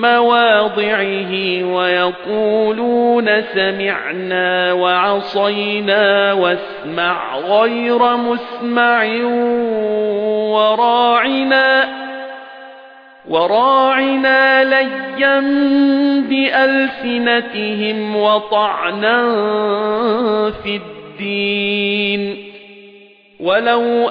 مواضعه ويقولون سمعنا وعصينا واسمع غير مسمع وراعنا وراعنا ليا بألسنتهم وطعنا في الدين ولو